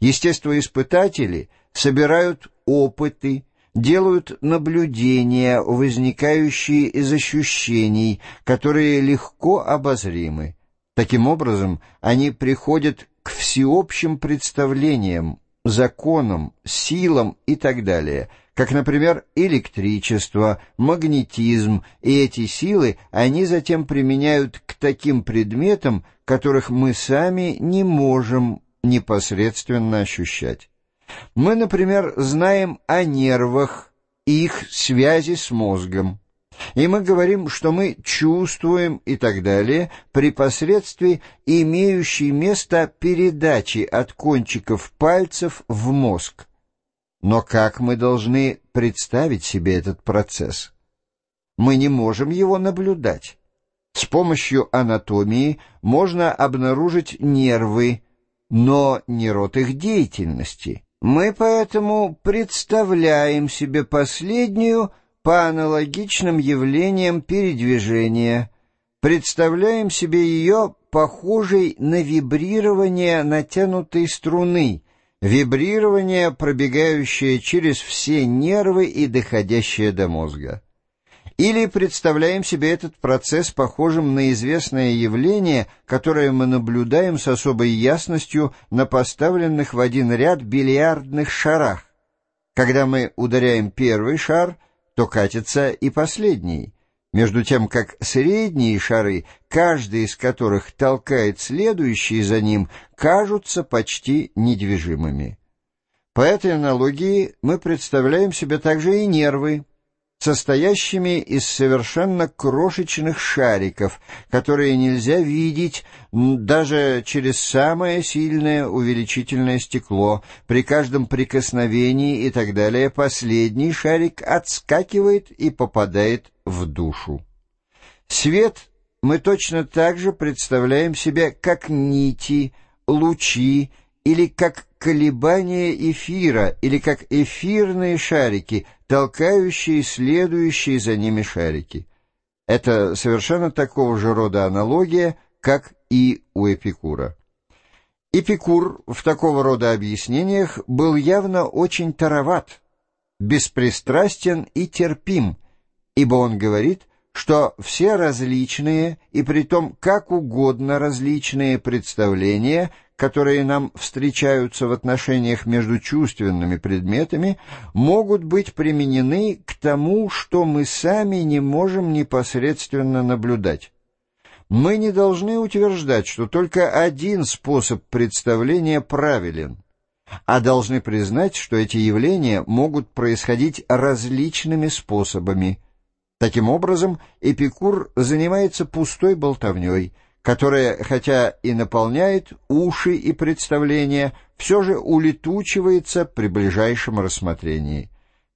Естествоиспытатели собирают опыты, делают наблюдения, возникающие из ощущений, которые легко обозримы. Таким образом, они приходят к всеобщим представлениям, законам, силам и так далее, как, например, электричество, магнетизм, и эти силы они затем применяют к таким предметам, которых мы сами не можем непосредственно ощущать. Мы, например, знаем о нервах и их связи с мозгом. И мы говорим, что мы чувствуем и так далее при посредстве имеющей место передачи от кончиков пальцев в мозг. Но как мы должны представить себе этот процесс? Мы не можем его наблюдать. С помощью анатомии можно обнаружить нервы, но не род их деятельности. Мы поэтому представляем себе последнюю по аналогичным явлениям передвижения, представляем себе ее похожей на вибрирование натянутой струны, вибрирование, пробегающее через все нервы и доходящее до мозга. Или представляем себе этот процесс похожим на известное явление, которое мы наблюдаем с особой ясностью на поставленных в один ряд бильярдных шарах. Когда мы ударяем первый шар, то катится и последний, между тем как средние шары, каждый из которых толкает следующий за ним, кажутся почти недвижимыми. По этой аналогии мы представляем себе также и нервы, состоящими из совершенно крошечных шариков, которые нельзя видеть даже через самое сильное увеличительное стекло. При каждом прикосновении и так далее последний шарик отскакивает и попадает в душу. Свет мы точно так же представляем себе как нити, лучи или как колебания эфира, или как эфирные шарики, толкающие следующие за ними шарики. Это совершенно такого же рода аналогия, как и у Эпикура. Эпикур в такого рода объяснениях был явно очень тароват, беспристрастен и терпим, ибо он говорит, что все различные и притом как угодно различные представления – которые нам встречаются в отношениях между чувственными предметами, могут быть применены к тому, что мы сами не можем непосредственно наблюдать. Мы не должны утверждать, что только один способ представления правилен, а должны признать, что эти явления могут происходить различными способами. Таким образом, Эпикур занимается пустой болтовней – которая, хотя и наполняет уши и представления, все же улетучивается при ближайшем рассмотрении.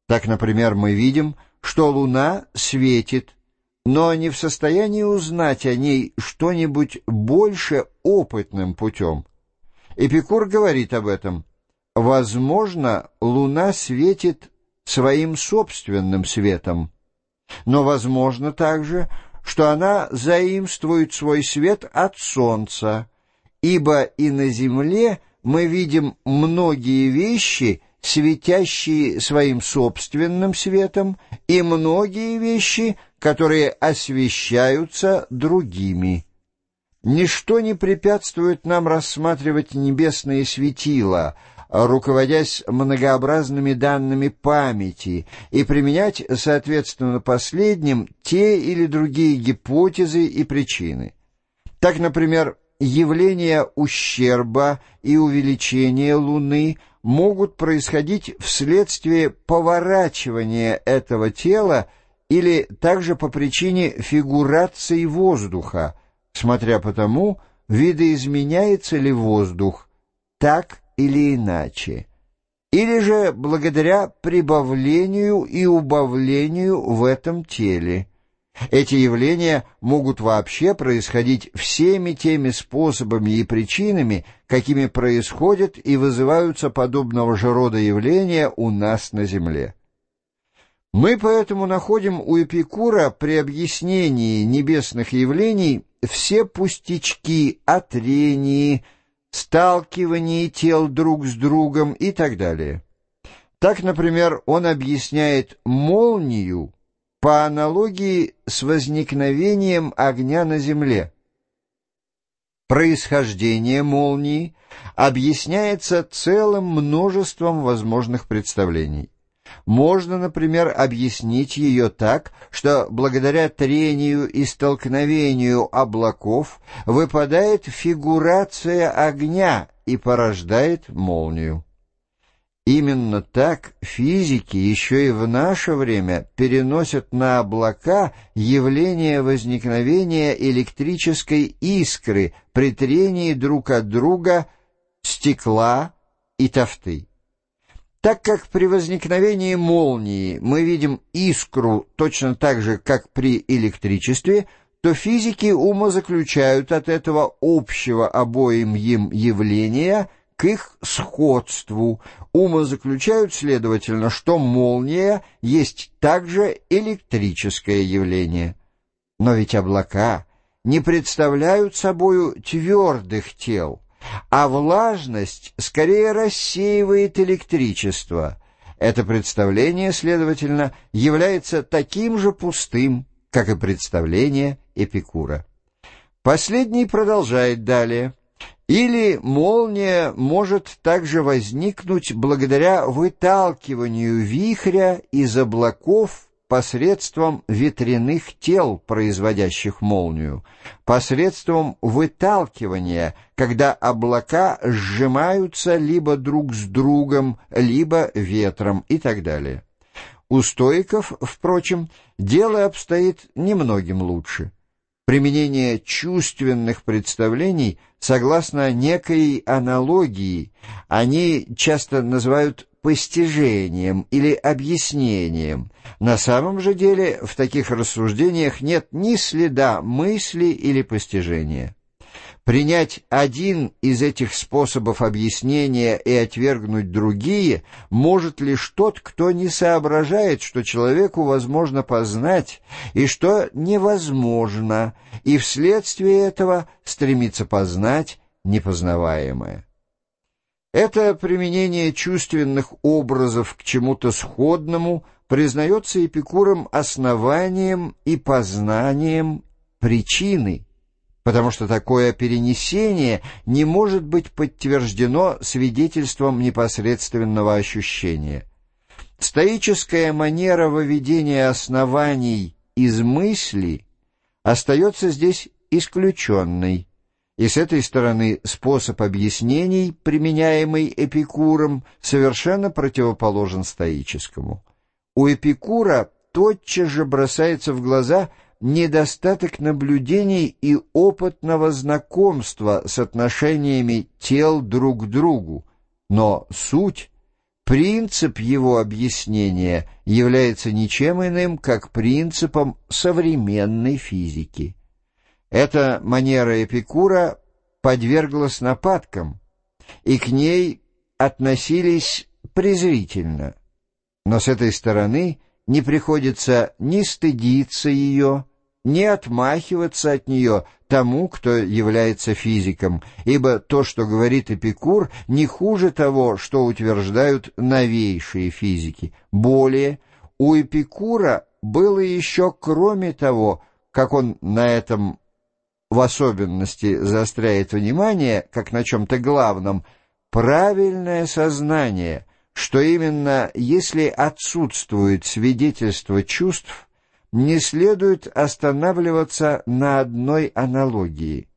Так, например, мы видим, что Луна светит, но не в состоянии узнать о ней что-нибудь больше опытным путем. Эпикур говорит об этом. Возможно, Луна светит своим собственным светом, но возможно также, что она заимствует свой свет от солнца, ибо и на земле мы видим многие вещи, светящие своим собственным светом, и многие вещи, которые освещаются другими. Ничто не препятствует нам рассматривать небесные светила — руководясь многообразными данными памяти, и применять, соответственно, последним те или другие гипотезы и причины. Так, например, явления ущерба и увеличения Луны могут происходить вследствие поворачивания этого тела или также по причине фигурации воздуха, смотря по тому, видоизменяется ли воздух, так или иначе, или же благодаря прибавлению и убавлению в этом теле. Эти явления могут вообще происходить всеми теми способами и причинами, какими происходят и вызываются подобного же рода явления у нас на Земле. Мы поэтому находим у Эпикура при объяснении небесных явлений все пустячки о трении, сталкивании тел друг с другом и так далее. Так, например, он объясняет молнию по аналогии с возникновением огня на Земле. Происхождение молнии объясняется целым множеством возможных представлений. Можно, например, объяснить ее так, что благодаря трению и столкновению облаков выпадает фигурация огня и порождает молнию. Именно так физики еще и в наше время переносят на облака явление возникновения электрической искры при трении друг от друга стекла и тофты. Так как при возникновении молнии мы видим искру точно так же, как при электричестве, то физики умозаключают от этого общего обоим им явления – к их сходству. Умозаключают, следовательно, что молния есть также электрическое явление. Но ведь облака не представляют собою твердых тел, а влажность скорее рассеивает электричество. Это представление, следовательно, является таким же пустым, как и представление Эпикура. Последний продолжает далее. Или молния может также возникнуть благодаря выталкиванию вихря из облаков посредством ветряных тел, производящих молнию, посредством выталкивания, когда облака сжимаются либо друг с другом, либо ветром и так далее. У стоиков, впрочем, дело обстоит немногим лучше применение чувственных представлений согласно некой аналогии они часто называют постижением или объяснением. На самом же деле в таких рассуждениях нет ни следа мысли или постижения. Принять один из этих способов объяснения и отвергнуть другие может лишь тот, кто не соображает, что человеку возможно познать, и что невозможно, и вследствие этого стремится познать непознаваемое. Это применение чувственных образов к чему-то сходному признается Эпикуром основанием и познанием причины – потому что такое перенесение не может быть подтверждено свидетельством непосредственного ощущения. Стоическая манера выведения оснований из мысли остается здесь исключенной, и с этой стороны способ объяснений, применяемый Эпикуром, совершенно противоположен стоическому. У Эпикура тотчас же бросается в глаза – недостаток наблюдений и опытного знакомства с отношениями тел друг к другу, но суть, принцип его объяснения является ничем иным, как принципом современной физики. Эта манера Эпикура подверглась нападкам, и к ней относились презрительно. Но с этой стороны не приходится ни стыдиться ее, не отмахиваться от нее тому, кто является физиком, ибо то, что говорит Эпикур, не хуже того, что утверждают новейшие физики. Более, у Эпикура было еще, кроме того, как он на этом в особенности заостряет внимание, как на чем-то главном, правильное сознание, что именно если отсутствует свидетельство чувств, не следует останавливаться на одной аналогии.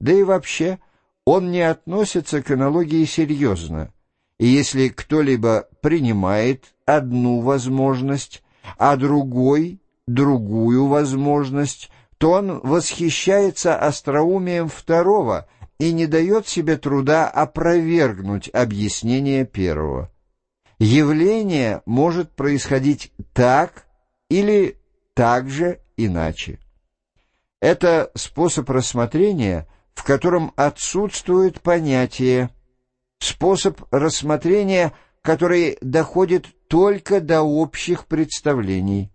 Да и вообще, он не относится к аналогии серьезно. И если кто-либо принимает одну возможность, а другой — другую возможность, то он восхищается остроумием второго и не дает себе труда опровергнуть объяснение первого. Явление может происходить так или также иначе. Это способ рассмотрения, в котором отсутствует понятие, способ рассмотрения, который доходит только до общих представлений.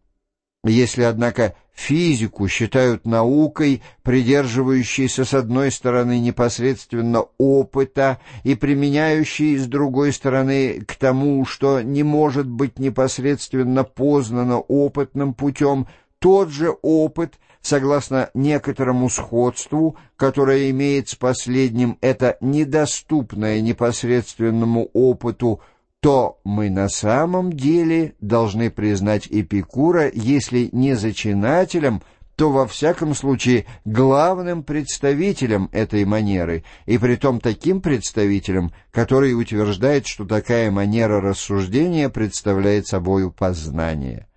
Если, однако, физику считают наукой, придерживающейся с одной стороны непосредственно опыта и применяющей с другой стороны к тому, что не может быть непосредственно познано опытным путем, тот же опыт, согласно некоторому сходству, которое имеет с последним это недоступное непосредственному опыту, то мы на самом деле должны признать Эпикура, если не зачинателем, то во всяком случае главным представителем этой манеры, и притом таким представителем, который утверждает, что такая манера рассуждения представляет собою познание.